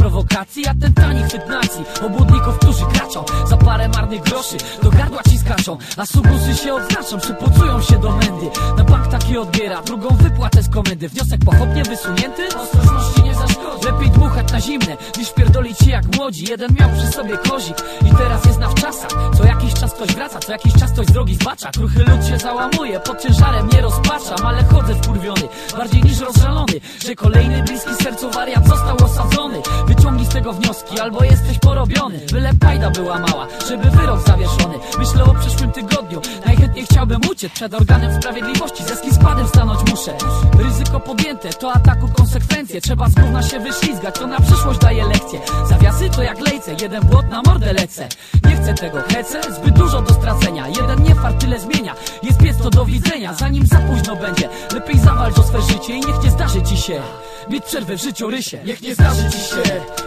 prowokacji? A ten tani chwyt nacji Obłudników, którzy kraczą Za parę marnych groszy. Do gardła ci skaczą A subusy się odznaczą Przypocują się do mędy. Na bank taki odbiera Drugą wypłatę z komendy. Wniosek pochopnie wysunięty? Ostrożności nie zaszkodzi Lepiej dmuchać na zimne Niż pierdolić się jak młodzi. Jeden miał przy sobie kozik I teraz jest na wczasach. Co jakiś czas ktoś wraca Co jakiś czas ktoś z drogi zbacza. Kruchy lud się załamuje Pod ciężarem nie rozpaczam Ale chodzę wkurwiony. Bardziej niż rozżalony Że kolejny bliski sercu wariat został osadzony. Wyciągnij z tego wnioski Albo jesteś porobiony. Byle pajda była mała Żeby wyrok zawieszony. Myślę o przyszłym tygodniu. Najchętniej chciałbym uciec Przed organem sprawiedliwości. Ze składem stanąć muszę. Ryzyko podjęte To ataku konsekwencje. Trzeba z gówna się wyślizgać To na przyszłość daje lekcje. Zawiasy to jak lejce Jeden błot na mordę lecę. Nie chcę tego hece Zbyt dużo do stracenia. Jeden nie fart tyle zmienia. Jest piec to do widzenia Zanim za późno będzie. Lepiej zawalcz o swe życie I niech nie zdarzy ci się. Mieć przerwę w życiu rysie. Niech nie zdarzy ci się.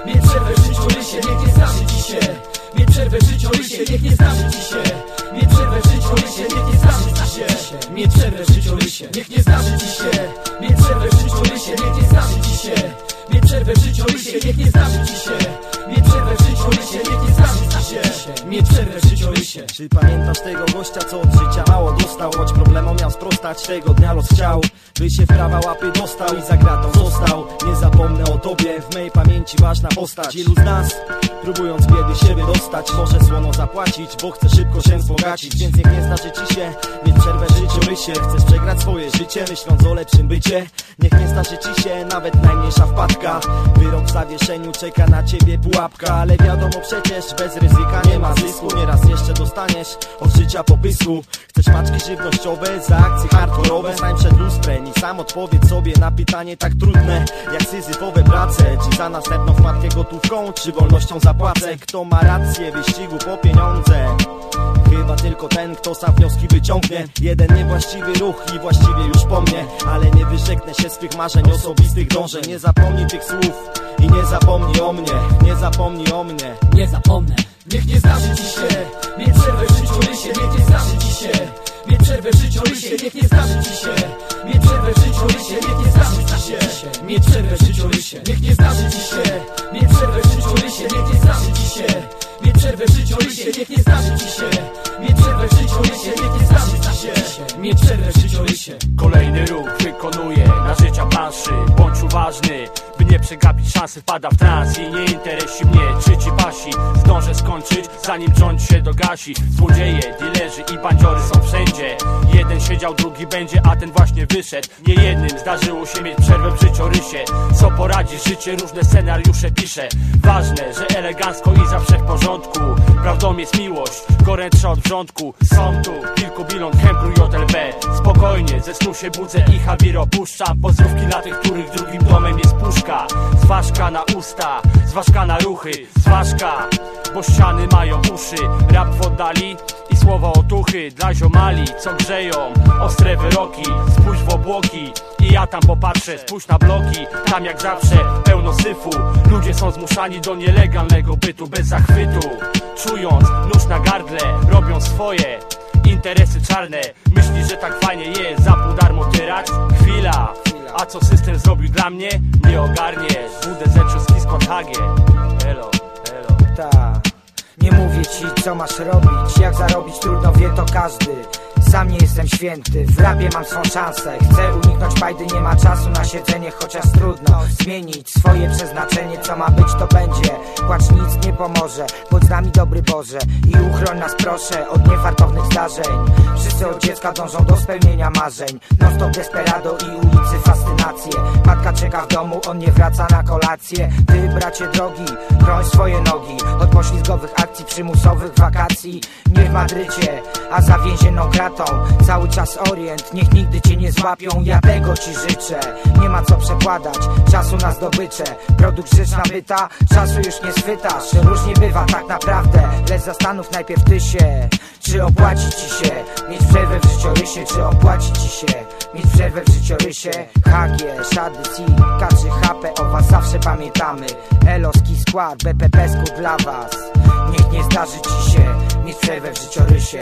Mieć przerwę życiu Niech nie zdarzy ci się. Mieć przerwę życiu rysie Niech nie zdarzy ci się. Mieć przerwę życiu rysie Niech nie zdarzy ci się. Mieć przerwę życiu rysie Niech nie zdarzy ci się. Mieć przerwę życiu rysie Niech nie zdarzy ci się. Mieć przerwę życiu rysie Niech nie zdarzy ci się rysie Czy pamiętasz tego gościa, co od życia mało dostał? Choć problemom miał sprostać, tego dnia los chciał. By się w prawa łapy dostał i za gratą został. Nie zapomnę o tobie, w mej pamięci ważna postać. Ilu z nas, próbując biedy siebie dostać Może słono zapłacić, bo chce szybko się wzbogacić. Więc niech nie zdarzy ci się mieć przerwę w życiu rysie Chcesz przegrać swoje życie, myśląc o lepszym bycie. Niech nie zdarzy ci się nawet najmniejsza wpadka. Wyrok w zawieszeniu, czeka na ciebie pułapka. Ale wiadomo przecież, bez ryzyka nie ma zysku. Nieraz jeszcze dostaniesz od życia po pysku Chcesz maczki żywnościowe za akcje hardkorowe? Stań przed lustrem i sam odpowiedz sobie na pytanie tak trudne Jak syzyfowe prace. Czy za następną wpadkę gotówką, czy wolnością zapłacę? Kto ma rację wyścigu po pieniądze Chyba tylko ten, kto sam wnioski wyciągnie. Jeden niewłaściwy ruch i właściwie już po mnie. Ale nie wyrzeknę się swych marzeń, osobistych dążeń. Nie zapomnij tych słów i nie zapomnij o mnie. Nie zapomnij o mnie. Nie zapomnę. Niech nie zdarzy ci się. Mieć przerwę w Niech nie zdarzy ci się. Mieć przerwę w Niech nie zdarzy ci się. Mieć przerwę w Niech nie zdarzy ci się. Mieć przerwę w Niech nie zdarzy ci się. Mieć przerwę w Niech nie zdarzy ci się. Mieć przerwę w Niech nie zdarzy ci się Mieć przerwę w życiu rysie Kolejny ruch wykonuje na życia planszy. Bądź uważny, by nie przegapić szansy Wpada w trans i nie interesi mnie Czy ci pasi, zdążę skończyć Zanim rząd się dogasi. Złodzieje, dilerzy i bandziory są wszędzie. Jeden siedział, drugi będzie, a ten właśnie wyszedł. Nie jednym zdarzyło się mieć przerwę w życiorysie. Co poradzi, życie? Różne scenariusze pisze. Ważne, że elegancko i zawsze w porządku. Prawdą jest miłość, gorętsza od wrzątku. Są tu kilku bilon ze snu się budzę i Habir opuszczam Pozdrówki dla tych, których drugim domem jest puszka. Zważka na usta, zważka na ruchy Zważka, bo ściany mają uszy Rap w oddali i słowa otuchy Dla ziomali, co grzeją Ostre wyroki, spójrz w obłoki i ja tam popatrzę, spójrz na bloki Tam jak zawsze pełno syfu. Ludzie są zmuszani do nielegalnego bytu Bez zachwytu. Czując nóż na gardle Robią swoje interesy czarne Myślisz, że tak fajnie jest za pół darmo tyrać? Chwila, a co system zrobił dla mnie? Nie ogarniesz WDZ Czuski skład HG Elo, elo Ta. Nie mówię ci co masz robić Jak zarobić trudno wie to każdy sam nie jestem święty, w rapie mam swą szansę. Chcę uniknąć bajdy, nie ma czasu na siedzenie Chociaż trudno zmienić swoje przeznaczenie. Co ma być to będzie, płacz nic nie pomoże Bądź z nami dobry Boże. I uchroń nas proszę Od niefartownych zdarzeń. Wszyscy od dziecka dążą do spełnienia marzeń. Non stop desperado i ulicy fascynacje Matka czeka w domu, on nie wraca na kolację. Ty bracie drogi, chroń swoje nogi. Od poślizgowych akcji przymusowych wakacji. Nie w Madrycie, a za więzienną kratą. Cały czas orient, niech nigdy cię nie złapią. Ja tego ci życzę, nie ma co przekładać Czasu na zdobycze, produkt rzecz nabyta Czasu już nie schwytasz, różnie bywa tak naprawdę. Lecz zastanów najpierw ty się Czy opłaci ci się mieć przerwę w życiorysie Czy opłaci ci się mieć przerwę w życiorysie HG, Shady, C, Kaczy, HP O was zawsze pamiętamy. Eloski skład, BPP skód dla was. Niech nie zdarzy ci się mieć przerwę w życiorysie